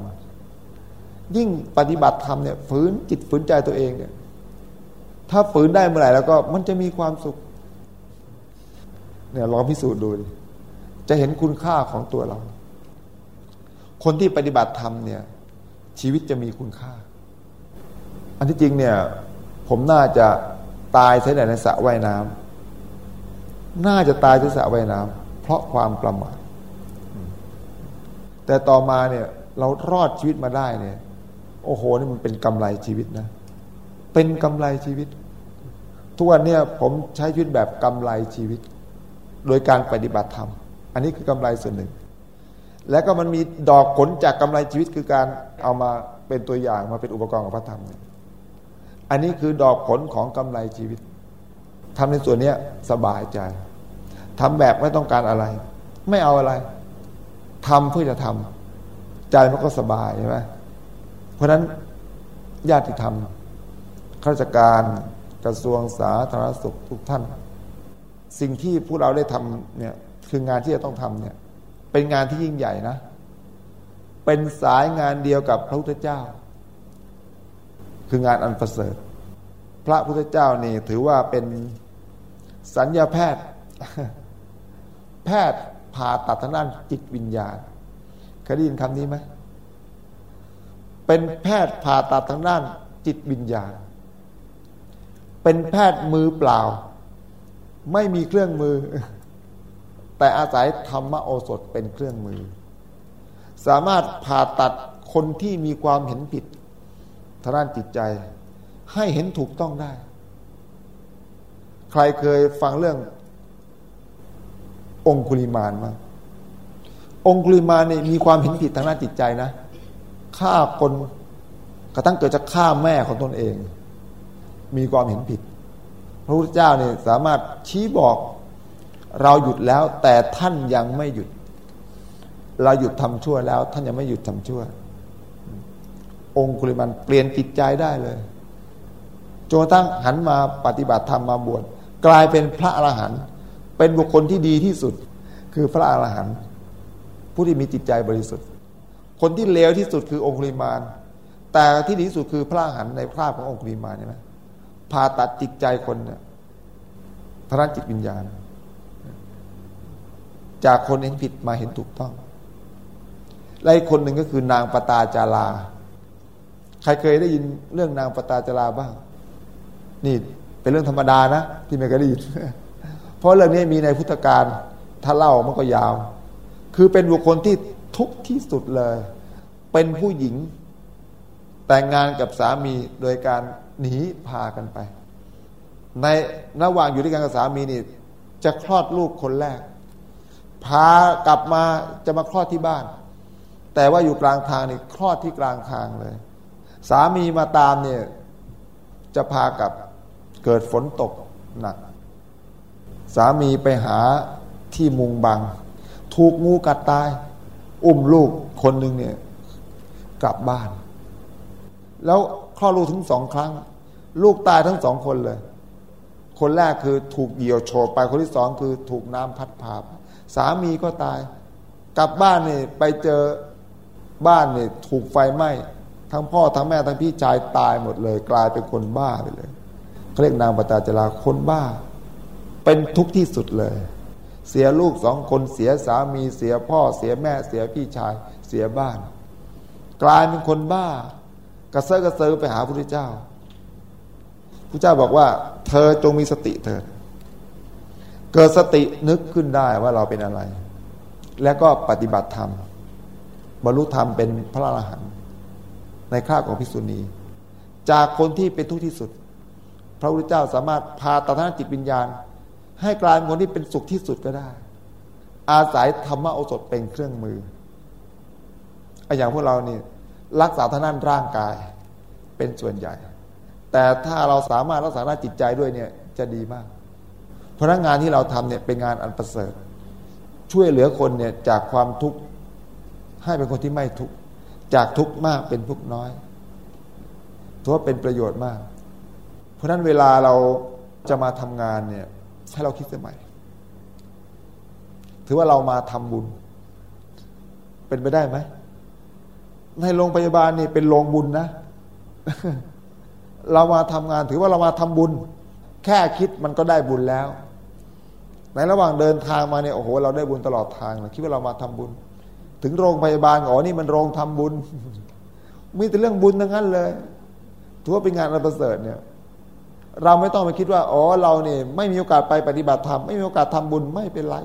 ยิ่งปฏิบัติธรรมเนี่ย ฝืนจิตฝืนใจตัวเองเนี่ย ถ้าฝืนได้เมื่อไหร่แล้วก็มันจะมีความสุข เนี่ยลองพิสูจน์ดูจะเห็นคุณค่าของตัวเรา คนที่ปฏิบัติธรรมเนี่ย ชีวิตจะมีคุณค่า อันที่จริงเนี่ย ผมน่าจะตายเสียในสระว่ายน้ำน่าจะตายที่สระว่ายน้ำเพราะความประมาทแต่ต่อมาเนี่ย เรารอดชีวิตมาได้เนี่ย โอ้โหนี่มันเป็นกำไรชีวิตนะ เป็นกำไรชีวิต ทุกวันเนี่ยผมใช้ชีวิตแบบกำไรชีวิต โดยการปฏิบัติธรรม อันนี้คือกำไรส่วนหนึ่ง แล้วก็มันมีดอกผลจากกำไรชีวิตคือการเอามาเป็นตัวอย่างมาเป็นอุปกรณ์ของพระธรรมเนี่ยอันนี้คือดอกผลของกำไรชีวิตทำในส่วนนี้สบายใจทำแบบไม่ต้องการอะไร ไม่เอาอะไรทำเพื่อจะทำใจมันก็สบายใช่ไหมเพราะฉะนั้นญาติธรรมข้าราชการกระทรวงสาธารณสุขทุกท่าน สิ่งที่พวกเราได้ทำเนี่ยคืองานที่จะต้องทำเนี่ย เป็นงานที่ยิ่งใหญ่นะ เป็นสายงานเดียวกับพระพุทธเจ้า คืองานอันประเสริฐ พระพุทธเจ้านี่ถือว่าเป็นสัญญาแพทย์ แพทย์ผ่าตัดทางด้านจิตวิญญาณเคยได้ยินคำนี้ไหมเป็นแพทย์ผ่าตัดทางด้านจิตวิญญาณ เป็นแพทย์มือเปล่า ไม่มีเครื่องมือ แต่อาศัยธรรมโอสถเป็นเครื่องมือ สามารถผ่าตัดคนที่มีความเห็นผิดทางด้านจิตใจ ให้เห็นถูกต้องได้ ใครเคยฟังเรื่อง องคุลิมานมาองคุลิมานเนี่ยมีความเห็นผิดทางด้านจิตใจนะฆ่าคนกระทั่งเกิดจะฆ่าแม่ของตนเอง มีความเห็นผิด พระพุทธเจ้าเนี่ยสามารถชี้บอก เราหยุดแล้วแต่ท่านยังไม่หยุด เราหยุดทำชั่วแล้ว ท่านยังไม่หยุดทำชั่ว องคุลิมันเปลี่ยนจิตใจได้เลยจนตั้งหันมาปฏิบัติธรรมมาบวชกลายเป็นพระอรหันต์เป็นบุคคลที่ดีที่สุด คือพระอรหันต์ผู้ที่มีจิตใจบริสุทธิ์ คนที่เลวที่สุดคือองคุลิมานแต่ที่ดีที่สุดคือพระอรหันต์ในภาพขององคุลิมานใช่ไหมผ่าตัดจิตใจคนเนี่ยพระจิตวิญญาณ จากคนเห็นผิดมาเห็นถูกต้องและอีกคนหนึ่งก็คือนางปตาจารา ใครเคยได้ยินเรื่องนางปตาจาราบ้าง นี่เป็นเรื่องธรรมดานะที่ไม่เคยได้ยิน เพราะเรื่องนี้มีในพุทธการถ้าเล่ามันก็ยาว คือเป็นบุคคลที่ทุกข์ที่สุดเลย เป็นผู้หญิง แต่งงานกับสามีโดยการหนีพากันไป ในระหว่างอยู่ด้วยกันกับสามีนี่จะคลอดลูกคนแรก พากลับมาจะมาคลอดที่บ้าน แต่ว่าอยู่กลางทางนี่คลอดที่กลางทางเลย สามีมาตามเนี่ยจะพากลับเกิดฝนตกหนัก สามีไปหาที่มุงบัง ถูกงูกัดตาย อุ้มลูกคนหนึ่งเนี่ยกลับบ้าน แล้วคลอดลูกถึงสองครั้ง ลูกตายทั้งสองคนเลย คนแรกคือถูกเหยี่ยวโฉบไปคนที่สองคือถูกน้ำพัดพา สามีก็ตาย กลับบ้านเนี่ยไปเจอบ้านเนี่ยถูกไฟไหม้ทั้งพ่อทั้งแม่ทั้งพี่ชายตายหมดเลย กลายเป็นคนบ้าไปเลยเขาเรียกนางปตาจราคนบ้า เป็นทุกข์ที่สุดเลย เสียลูกสองคนเสียสามีเสียพ่อเสียแม่เสียพี่ชายเสียบ้าน กลายเป็นคนบ้า กระเซาะกระเซิงไปหาพระพุทธเจ้าพระเจ้าบอกว่า เธอจงมีสติเถิด เกิดสตินึกขึ้นได้ว่าเราเป็นอะไร แล้วก็ปฏิบัติธรรม บรรลุธรรมเป็นพระอรหันต์ในคราบของภิกษุณี จากคนที่เป็นทุกข์ที่สุด พระพุทธเจ้าสามารถพาตัณหาจิตวิญญาณ ให้กลายเป็นคนที่เป็นสุขที่สุดก็ได้ อาศัยธรรมโอสถเป็นเครื่องมืออย่างพวกเรานี่รักษาทางด้านร่างกายเป็นส่วนใหญ่ แต่ถ้าเราสามารถรักษาด้านจิตใจด้วยเนี่ยจะดีมาก พราะงานที่เราทำเนี่ยเป็นงานอันประเสริฐ ช่วยเหลือคนเนี่ยจากความทุกข์ให้เป็นคนที่ไม่ทุกข์จากทุกข์มากเป็นทุกข์น้อยถือว่าเป็นประโยชน์มาก เพราะนั้นเวลาเราจะมาทำงานเนี่ยให้เราคิดสมัยถือว่าเรามาทำบุญ เป็นไปได้ไหมในโรงพยาบาลนี่เป็นโรงบุญนะ เรามาทำงานถือว่าเรามาทำบุญ แค่คิดมันก็ได้บุญแล้ว ในระหว่างเดินทางมาเนี่ยโอ้โห เราได้บุญตลอดทางเลยคิดว่าเรามาทำบุญ ถึงโรงพยาบาลอ๋อนี่มันโรงทำบุญ มีแต่เรื่องบุญทั้งนั้นเลยถือว่าเป็นงานอันประเสริฐเนี่ย เราไม่ต้องไปคิดว่าอ๋อเราเนี่ยไม่มีโอกาสไปปฏิบัติธรรมไม่มีโอกาสทำบุญไม่เป็นไร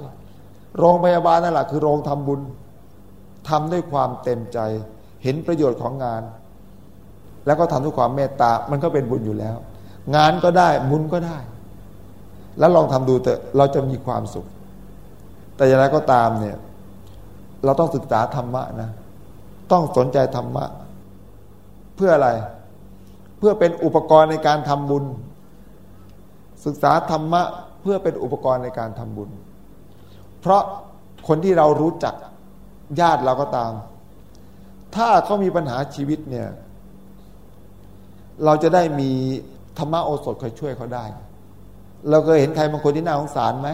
โรงพยาบาลนั่นแหละคือโรงทำบุญทำด้วยความเต็มใจ เห็นประโยชน์ของงาน แล้วก็ทำด้วยความเมตตา มันก็เป็นบุญอยู่แล้ว งานก็ได้บุญก็ได้ แล้วลองทำดูเถอะเราจะมีความสุข แต่อย่างไรก็ตามเนี่ย เราต้องศึกษาธรรมะนะ ต้องสนใจธรรมะ เพื่ออะไร เพื่อเป็นอุปกรณ์ในการทำบุญ ศึกษาธรรมะ เพื่อเป็นอุปกรณ์ในการทำบุญ เพราะคนที่เรารู้จักญาติเราก็ตาม ถ้าเขามีปัญหาชีวิตเนี่ย เราจะได้มีธรรมะโอสถคอยช่วยเขาได้ เราเคยเห็นใครบางคนที่น่าสงสารไหม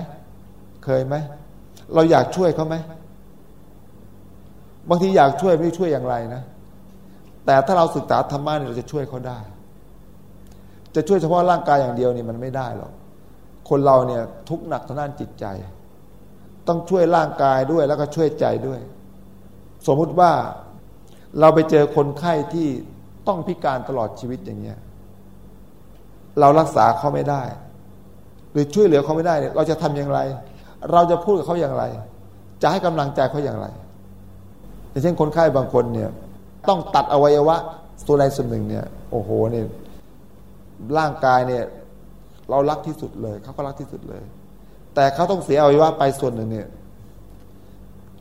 เคยไหมเราอยากช่วยเขาไหมบางทีอยากช่วยไม่ช่วยอย่างไรนะ แต่ถ้าเราศึกษาธรรมะเนี่ยเราจะช่วยเขาได้ จะช่วยเฉพาะร่างกายอย่างเดียวนี่มันไม่ได้หรอกคนเราเนี่ยทุกหนักทางด้านจิตใจ ต้องช่วยร่างกายด้วยแล้วก็ช่วยใจด้วย สมมุติว่าเราไปเจอคนไข้ที่ต้องพิการตลอดชีวิตอย่างเงี้ยเรารักษาเขาไม่ได้ หรือช่วยเหลือเขาไม่ได้เนี่ยเราจะทำอย่างไร เราจะพูดกับเขาอย่างไร จะให้กำลังใจเขาอย่างไร อย่างเช่นคนไข้บางคนเนี่ย ต้องตัดอวัยวะส่วนใดส่วนหนึ่งเนี่ย โอ้โหเนี่ยร่างกายเนี่ย เรารักที่สุดเลยเขาก็รักที่สุดเลย แต่เขาต้องเสียอวัยวะไปส่วนหนึ่งเนี่ย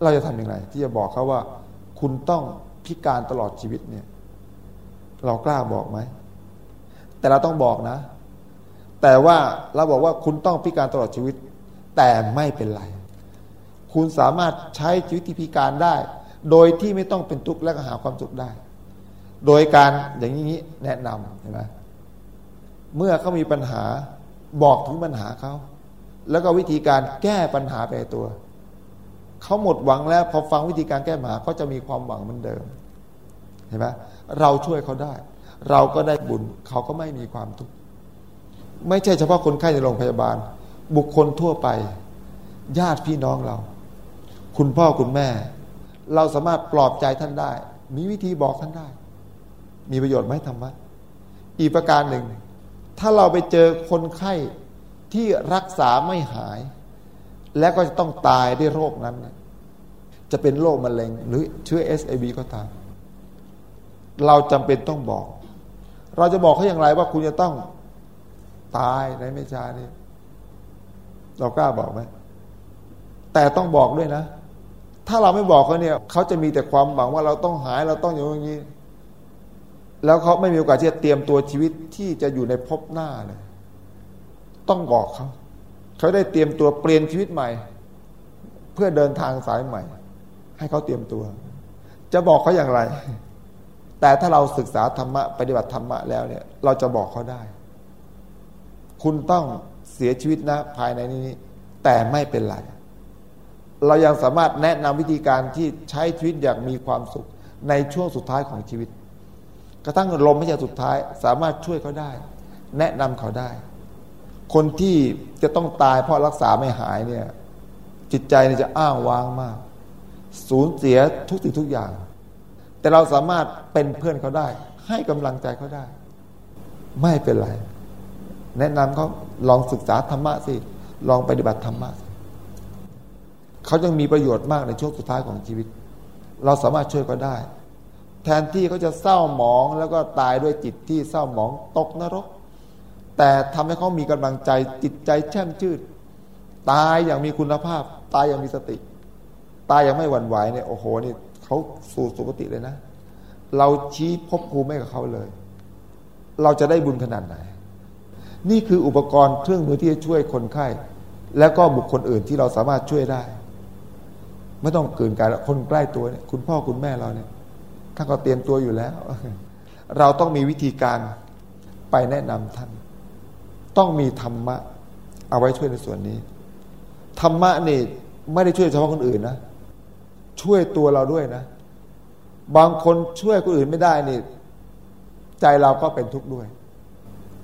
เราจะทำอยังไงที่จะบอกเขาว่า คุณต้องพิการตลอดชีวิตเนี่ย เรากล้าบอกไหมแต่เราต้องบอกนะ แต่ว่าเราบอกว่าคุณต้องพิการตลอดชีวิต แต่ไม่เป็นไร คุณสามารถใช้ชีวิตที่พิการได้ โดยที่ไม่ต้องเป็นทุกข์และก็หาความสุขได้ โดยการอย่างนี้แนะนำเห็นไหมเมื่อเขามีปัญหาบอกถึงปัญหาเขา แล้วก็วิธีการแก้ปัญหาไปตัว เขาหมดหวังแล้วพอฟังวิธีการแก้ปัญหาก็จะมีความหวังเหมือนเดิม เห็นไหมเราช่วยเขาได้ เราก็ได้บุญเขาก็ไม่มีความทุกข์ ไม่ใช่เฉพาะคนไข้ในโรงพยาบาล บุคคลทั่วไป ญาติพี่น้องเรา คุณพ่อคุณแม่ เราสามารถปลอบใจท่านได้ มีวิธีบอกท่านได้ มีประโยชน์ไหมธรรมะอีกประการหนึ่ง ถ้าเราไปเจอคนไข้ที่รักษาไม่หาย แล้วก็จะต้องตายด้วยโรคนั้น จะเป็นโรคมะเร็ง หรือเชื้อเอสไอบีก็ตาม เราจำเป็นต้องบอก เราจะบอกเขาอย่างไรว่าคุณจะต้อง ตายในไม่ช้านี้เรากล้าบอกไหมแต่ต้องบอกด้วยนะ ถ้าเราไม่บอกเขาเนี่ยเขาจะมีแต่ความหวังว่าเราต้องหายเราต้องอย่างนี้ แล้วเขาไม่มีโอกาสที่จะเตรียมตัวชีวิตที่จะอยู่ในภพหน้าเลยต้องบอกเขาเขาได้เตรียมตัวเปลี่ยนชีวิตใหม่ เพื่อเดินทางสายใหม่ ให้เขาเตรียมตัว จะบอกเขาอย่างไร แต่ถ้าเราศึกษาธรรมะปฏิบัติธรรมะแล้วเนี่ย เราจะบอกเขาได้ คุณต้องเสียชีวิตนะภายในนี้ แต่ไม่เป็นไร เรายังสามารถแนะนำวิธีการที่ใช้ชีวิตอย่างมีความสุขในช่วงสุดท้ายของชีวิต กระทั่งลมหายใจสุดท้ายสามารถช่วยเขาได้ แนะนำเขาได้ คนที่จะต้องตายเพราะรักษาไม่หายเนี่ย จิตใจจะอ้างว้างมาก สูญเสียทุกสิ่งทุกอย่าง แต่เราสามารถเป็นเพื่อนเขาได้ ให้กำลังใจเขาได้ ไม่เป็นไร แนะนำเขาลองศึกษาธรรมะสิ ลองปฏิบัติธรรมะเขายังมีประโยชน์มากในช่วงสุดท้ายของชีวิต เราสามารถช่วยเขาได้ แทนที่เขาจะเศร้าหมองแล้วก็ตายด้วยจิตที่เศร้าหมองตกนรก แต่ทำให้เขามีกำลังใจจิตใจแช่มชื่นตายอย่างมีคุณภาพ ตายอย่างมีสติ ตายอย่างไม่หวั่นไหวเนี่ยโอ้โหนี่เขาสู่สุคติเลยนะ เราชี้พบภูมิให้กับเขาเลย เราจะได้บุญขนาดไหน นี่คืออุปกรณ์เครื่องมือที่จะช่วยคนไข้ แล้วก็บุคคลอื่นที่เราสามารถช่วยได้ ไม่ต้องเกินกายคนใกล้ตัวเนี่ยคุณพ่อคุณแม่เราเนี่ยท่านก็เตรียมตัวอยู่แล้ว เราต้องมีวิธีการไปแนะนำท่าน ต้องมีธรรมะ เอาไว้ช่วยในส่วนนี้ ธรรมะนี่ไม่ได้ช่วยเฉพาะคนอื่นนะ ช่วยตัวเราด้วยนะ บางคนช่วยคนอื่นไม่ได้นี่ ใจเราก็เป็นทุกข์ด้วย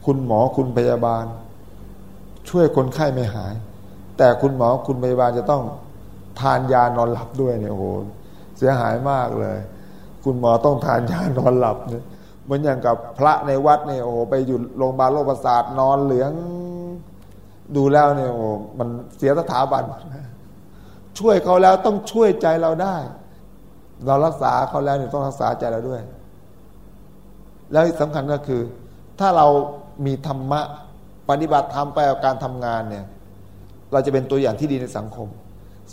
คุณหมอคุณพยาบาล ช่วยคนไข้ไม่หาย แต่คุณหมอคุณพยาบาลจะต้องทานยานอนหลับด้วยเนี่ยโอ้โหเสียหายมากเลย คุณหมอต้องทานยานอนหลับเนี่ยเหมือนอย่างกับพระในวัดเนี่ยโอ้โหไปอยู่โรงพยาบาลโรคประสาทนอนเหลืองดูแล้วเนี่ยโอ้มันเสียสถาบันช่วยเขาแล้วต้องช่วยใจเราได้ เรารักษาเขาแล้วเนี่ยต้องรักษาใจเราด้วย แล้วสำคัญก็คือ ถ้าเรา มีธรรมะปฏิบัติธรรมไปกับการทำงานเนี่ย เราจะเป็นตัวอย่างที่ดีในสังคม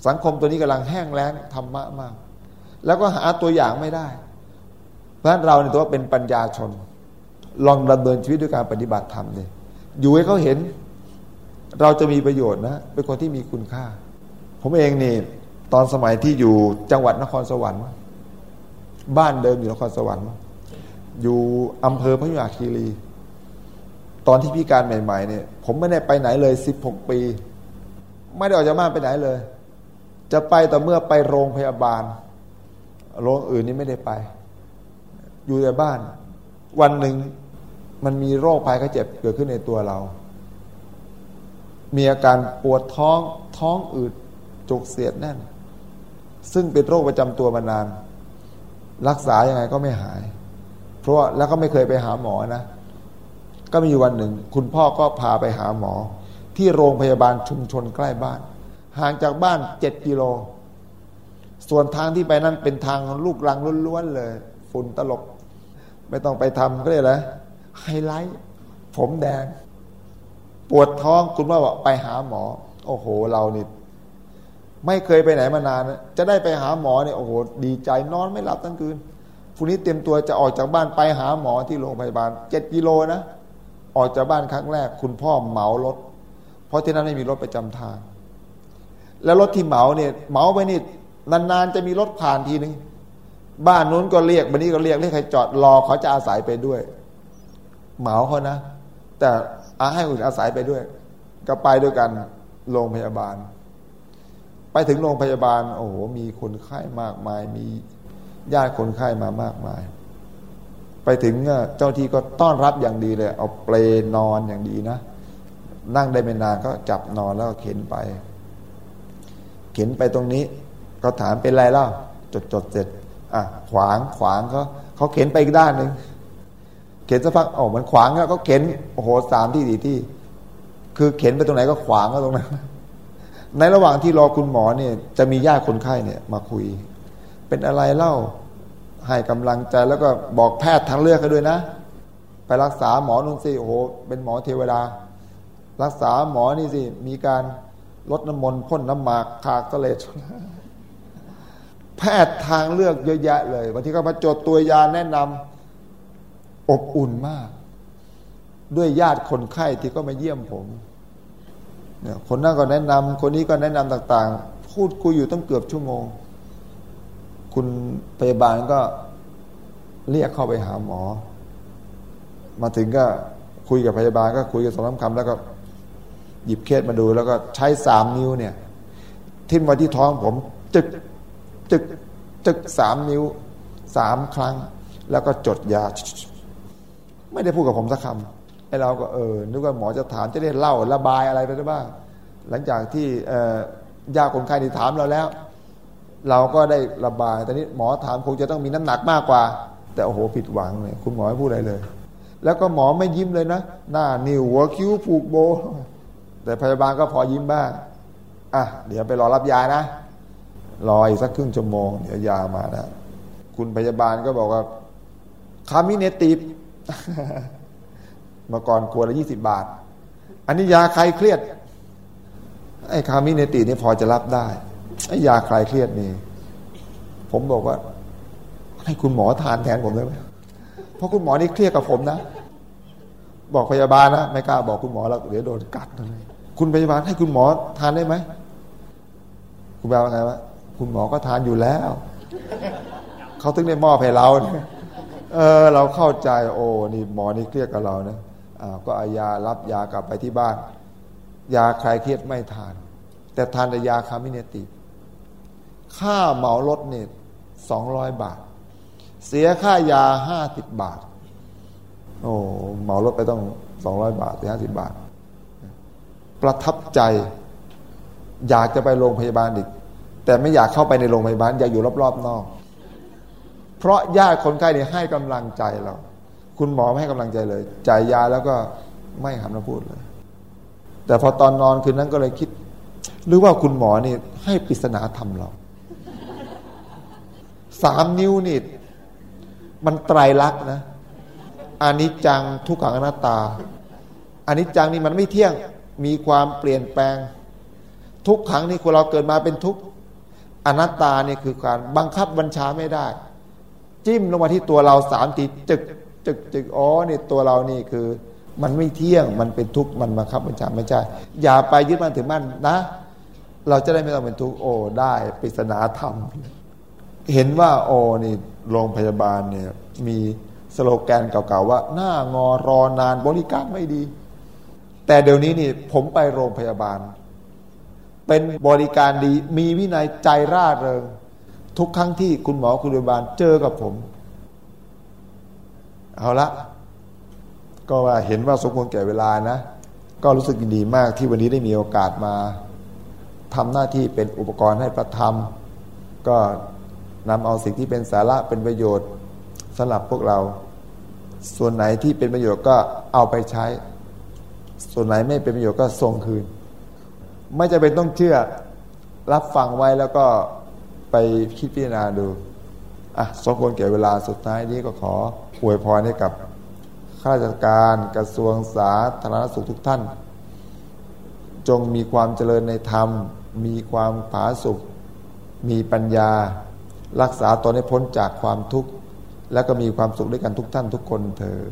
สังคมตัวนี้กำลังแห้งแล้งธรรมะมาก แล้วก็หาตัวอย่างไม่ได้ เพราะฉะนั้นเราเนี่ยตัวเป็นปัญญาชน ลองดำเนินชีวิตด้วยการปฏิบัติธรรมเนี่ยอยู่ให้เขาเห็น เราจะมีประโยชน์นะ เป็นคนที่มีคุณค่า ผมเองนี่ตอนสมัยที่อยู่จังหวัดนครสวรรค์บ้านเดิมอยู่นครสวรรค์ อยู่อำเภอพยุหคีรี ตอนที่พิการใหม่ ๆ เนี่ย ผมไม่ได้ไปไหนเลยสิบหกปี ไม่ได้ออกจากบ้านไปไหนเลย จะไปแต่เมื่อไปโรงพยาบาล โรงอื่นนี่ไม่ได้ไป อยู่แต่บ้าน วันหนึ่งมันมีโรคภัยไข้เจ็บเกิดขึ้นในตัวเรา มีอาการปวดท้องท้องอืดจุกเสียดแน่น ซึ่งเป็นโรคประจำตัวมานาน รักษายังไงก็ไม่หาย เพราะแล้วก็ไม่เคยไปหาหมอนะ ก็มีวันหนึ่ง คุณพ่อก็พาไปหาหมอ ที่โรงพยาบาลชุมชนใกล้บ้าน ห่างจากบ้านเจ็ดกิโล ส่วนทางที่ไปนั่นเป็นทางลูกรังล้วนๆเลย ฝุ่นตลกไม่ต้องไปทำก็เลยแหละไฮไลท์ผมแดง ปวดท้องคุณพ่อบอกไปหาหมอ โอ้โห เรานี่ไม่เคยไปไหนมานาน จะได้ไปหาหมอเนี่ยโอ้โหดีใจนอนไม่หลับทั้งคืนฟุนี้เตรียมตัวจะออกจากบ้านไปหาหมอที่โรงพยาบาลเจ็ดกิโลนะ ออกจากบ้านครั้งแรก คุณพ่อเหมารถ เพราะที่นั่นไม่มีรถประจำทาง แล้วรถที่เหมาเนี่ยเหมาไปนี่นานๆจะมีรถผ่านทีนึงบ้านนู้นก็เรียกบันนี้ก็เรียกเรียกใครจอดรอเขาจะอาศัยไปด้วย เหมาเขานะ แต่อาให้คนอาศัยไปด้วย ก็ไปด้วยกันโรงพยาบาล ไปถึงโรงพยาบาล โอ้โหมีคนไข้มากมาย มีญาติคนไข้มามากมาย ไปถึงเจ้าที่ก็ต้อนรับอย่างดีเลย เอาเปลนอนอย่างดีนะ นั่งได้ไม่นานก็จับนอนแล้วเข็นไป เข็นไปตรงนี้ ก็ถามเป็นไรเล่าจดจดเสร็จอะขวางขวางเขาเขาเข็นไปอีกด้านหนึ่งเข็นสักพักโอ๋อมันขวางแล้วก็เข็นโอ้โหสามที่สี่ที่ คือเข็นไปตรงไหนก็ขวางก็ตรงนั้นในระหว่างที่รอคุณหมอเนี่ย จะมีญาติคนไข้เนี่ย มาคุย เป็นอะไรเล่า ให้กำลังใจแล้วก็บอกแพทย์ทางเลือกกันด้วยนะ ไปรักษาหมอนุ่นสิโอ้โหเป็นหมอเทวดา รักษาหมอนี่สิ มีการลดน้ำมนต์พ่นน้ำหมากขากะเลชแพทย์ทางเลือกเยอะแยะเลยบางทีก็มาจดตัวยาแนะนำอบอุ่นมาก ด้วยญาติคนไข้ที่ก็มาเยี่ยมผมเนี่ยคนนั้นก็แนะนำคนนี้ก็แนะนำต่าง ๆ พูดคุยอยู่ตั้งเกือบชั่วโมง คุณพยาบาลก็เรียกเข้าไปหาหมอ มาถึงก็คุยกับพยาบาลก็คุยกันสองสาคำแล้วก็หยิบเคสมาดู แล้วก็ใช้สามนิ้วเนี่ย ทิ่มไว้ที่ท้องผม จึกจึกจึกสามนิ้วสามครั้ง แล้วก็จดยา ไม่ได้พูดกับผมสักคำไอ้เราก็เออนึกว่าหมอจะถามจะได้เล่าระบายอะไรไปได้บ้าง หลังจากที่ยาคนไข้ที่ถามเราแล้ว เราก็ได้ระบายต่นี้หมอถามคงจะต้องมีน้ำหนักมากกว่า แต่โอ้โหผิดหวังเลยคุณหมอไม่พูดอะไรเลย แล้วก็หมอไม่ยิ้มเลยนะ หน้านิ้วหัวคิ้วผูกโบ แต่พยาบาลก็พอยิ้มบ้าง อะ เดี๋ยวไปรอรับยานะ รออีกสักครึ่งชั่วโมง เดี๋ยวยามานะ คุณพยาบาลก็บอกว่าคามิเนติบมาก่อนขวดละยี่สิบบาท อันนี้ยาใครเครียด ไอ้คามิเนตินี่พอจะรับได้ ยาคลายเครียดนี่ ผมบอกว่า ให้คุณหมอทานแทนผมเลยไหมเพราะคุณหมอนี่เครียดกับผมนะ บอกพยาบาลนะไม่กล้าบอกคุณหมอแล้วเดี๋ยวโดนกัดเลยคุณพยาบาลให้คุณหมอทานได้ไหมคุณพยาบาลไงวะคุณหมอก็ทานอยู่แล้วเขาถึงได้มอบให้เราเออ เราเข้าใจโอ้นี่หมอนี่เครียดกับเรานะอ่าก็อายารับยากลับไปที่บ้าน ยาคลายเครียดไม่ทาน แต่ทานแต่ยาคามิเนติ ค่าเหมารถเนี่ยสองร้อยบาท เสียค่ายาห้าสิบบาท โอ้เหมารถไปต้องสองร้อยบาทเสียห้าสิบบาท ประทับใจ อยากจะไปโรงพยาบาลอีก แต่ไม่อยากเข้าไปในโรงพยาบาล อยากอยู่รอบๆนอก เพราะญาติคนไข้เนี่ยให้กำลังใจเรา คุณหมอไม่ให้กำลังใจเลย จ่ายยาแล้วก็ไม่หันมาพูดเลย แต่พอตอนนอนคืนนั้นก็เลยคิด หรือว่าคุณหมอนี่ให้ปริศนาธรรมเรา สามนิ้วนี่ มันไตรลักษณ์นะอานิจจังทุกขังอนัตตาอานิจจังนี่มันไม่เที่ยงมีความเปลี่ยนแปลง ทุกขังนี่คนเราเกิดมาเป็นทุกข์อนัตตานี่คือการบังคับบัญชาไม่ได้ จิ้มลงมาที่ตัวเราสามทีจึกจึกจึกอ๋อนี่ตัวเรานี่คือ มันไม่เที่ยงมันเป็นทุกข์มันบังคับบัญชาไม่ใช่อย่าไปยึดมั่นถือมั่นนะ เราจะได้ไม่ต้องเป็นทุกข์โอ้ได้ปริศนาธรรม เห็นว่าโอ้นี่โรงพยาบาลเนี่ยมีสโลแกนเก่าๆว่า หน้างอรอนานบริการไม่ดี แต่เดี๋ยวนี้นี่ผมไปโรงพยาบาล เป็นบริการดี มีวินัยใจร่าเริง ทุกครั้งที่คุณหมอคุณพยาบาลเจอกับผม เอาละ ก็ว่าเห็นว่าสมควรแก่เวลานะ ก็รู้สึกดีมากที่วันนี้ได้มีโอกาสมาทำหน้าที่เป็นอุปกรณ์ให้พระธรรม ก็ นำเอาสิ่งที่เป็นสาระเป็นประโยชน์สำหรับพวกเรา ส่วนไหนที่เป็นประโยชน์ก็เอาไปใช้ ส่วนไหนไม่เป็นประโยชน์ก็ส่งคืน ไม่จะเป็นต้องเชื่อรับฟังไว้แล้วก็ไปคิดพิจารณาดูอะสมควรแก่เวลาสุดท้ายนี้ก็ขออวยพรให้กับข้าราชการกระทรวงสาธารณสุขทุกท่าน จงมีความเจริญในธรรม มีความผาสุกมีปัญญา รักษาตนให้พ้นจากความทุกข์ และก็มีความสุขด้วยกันทุกท่านทุกคนเถิด